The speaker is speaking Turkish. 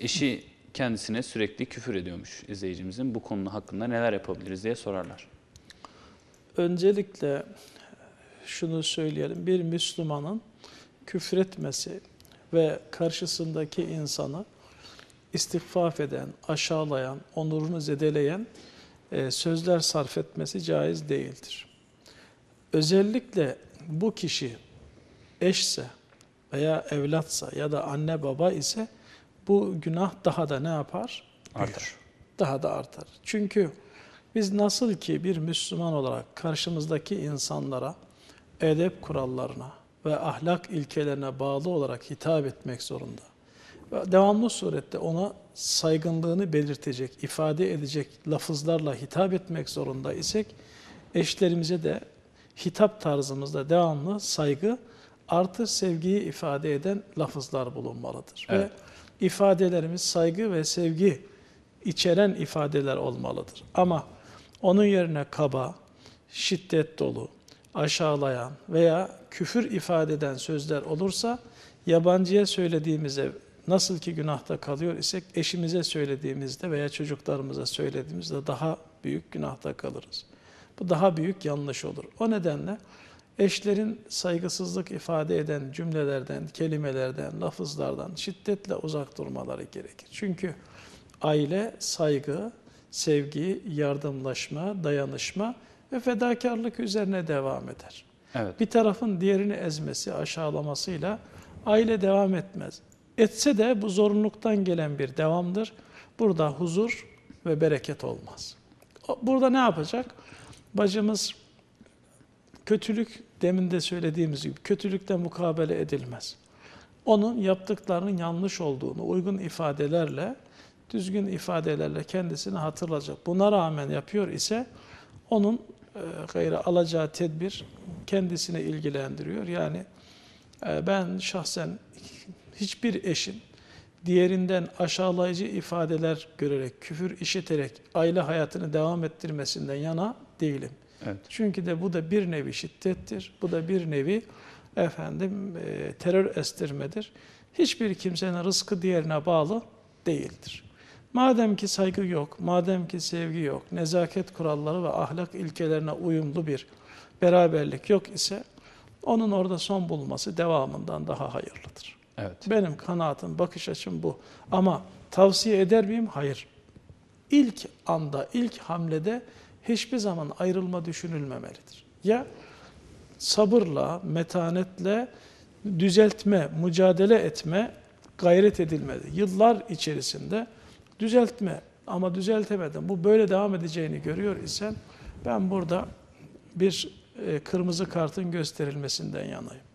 Eşi kendisine sürekli küfür ediyormuş izleyicimizin. Bu konu hakkında neler yapabiliriz diye sorarlar. Öncelikle şunu söyleyelim. Bir Müslümanın küfretmesi ve karşısındaki insanı istikfaf eden, aşağılayan, onurunu zedeleyen e, sözler sarf etmesi caiz değildir. Özellikle bu kişi eşse veya evlatsa ya da anne baba ise bu günah daha da ne yapar? Artar. Daha da artar. Çünkü biz nasıl ki bir Müslüman olarak karşımızdaki insanlara edep kurallarına ve ahlak ilkelerine bağlı olarak hitap etmek zorunda. Ve devamlı surette ona saygınlığını belirtecek, ifade edecek lafızlarla hitap etmek zorunda isek eşlerimize de hitap tarzımızda devamlı saygı artı sevgiyi ifade eden lafızlar bulunmalıdır. Evet. Ve ifadelerimiz saygı ve sevgi içeren ifadeler olmalıdır. Ama onun yerine kaba, şiddet dolu, aşağılayan veya küfür ifade eden sözler olursa yabancıya söylediğimizde nasıl ki günahta kalıyor isek eşimize söylediğimizde veya çocuklarımıza söylediğimizde daha büyük günahta kalırız. Bu daha büyük yanlış olur. O nedenle eşlerin saygısızlık ifade eden cümlelerden, kelimelerden, lafızlardan şiddetle uzak durmaları gerekir. Çünkü aile saygı, sevgi, yardımlaşma, dayanışma ve fedakarlık üzerine devam eder. Evet. Bir tarafın diğerini ezmesi, aşağılamasıyla aile devam etmez. Etse de bu zorunluluktan gelen bir devamdır. Burada huzur ve bereket olmaz. Burada ne yapacak? Bacımız kötülük, demin de söylediğimiz gibi kötülükle mukabele edilmez. Onun yaptıklarının yanlış olduğunu uygun ifadelerle, düzgün ifadelerle kendisini hatırlayacak. Buna rağmen yapıyor ise onun e, gayrı alacağı tedbir kendisini ilgilendiriyor. Yani e, ben şahsen hiçbir eşin diğerinden aşağılayıcı ifadeler görerek, küfür işiterek aile hayatını devam ettirmesinden yana değilim. Evet. Çünkü de bu da bir nevi şiddettir. Bu da bir nevi efendim e, terör estirmedir. Hiçbir kimsenin rızkı diğerine bağlı değildir. Madem ki saygı yok, madem ki sevgi yok, nezaket kuralları ve ahlak ilkelerine uyumlu bir beraberlik yok ise onun orada son bulması devamından daha hayırlıdır. Evet. Benim kanaatim, bakış açım bu. Ama tavsiye eder miyim? Hayır. İlk anda, ilk hamlede hiçbir zaman ayrılma düşünülmemelidir. Ya sabırla, metanetle düzeltme, mücadele etme gayret edilmeli. Yıllar içerisinde düzeltme ama düzeltemeden bu böyle devam edeceğini görüyor isen ben burada bir e, kırmızı kartın gösterilmesinden yanayım.